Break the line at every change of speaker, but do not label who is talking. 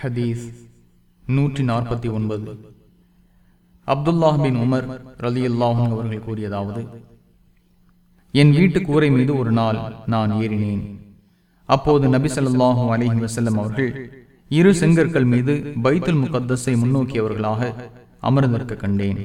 ஹதீஸ் நூற்றி நாற்பத்தி ஒன்பது. அப்துல்லாஹ் பின் உமர் ரலி அல்லாஹன் அவர்கள் கூறியதாவது என் வீட்டு கூரை மீது ஒரு நாள் நான் ஏறினேன். அப்போது நபி ஸல்லல்லாஹு அலிஹி வசல்லம் அவர்கள் இரு செங்கற்கள் மீது பைத்துல் முகத்தஸை முன்னோக்கியவர்களாக அமர்ந்திருக்க கண்டேன்.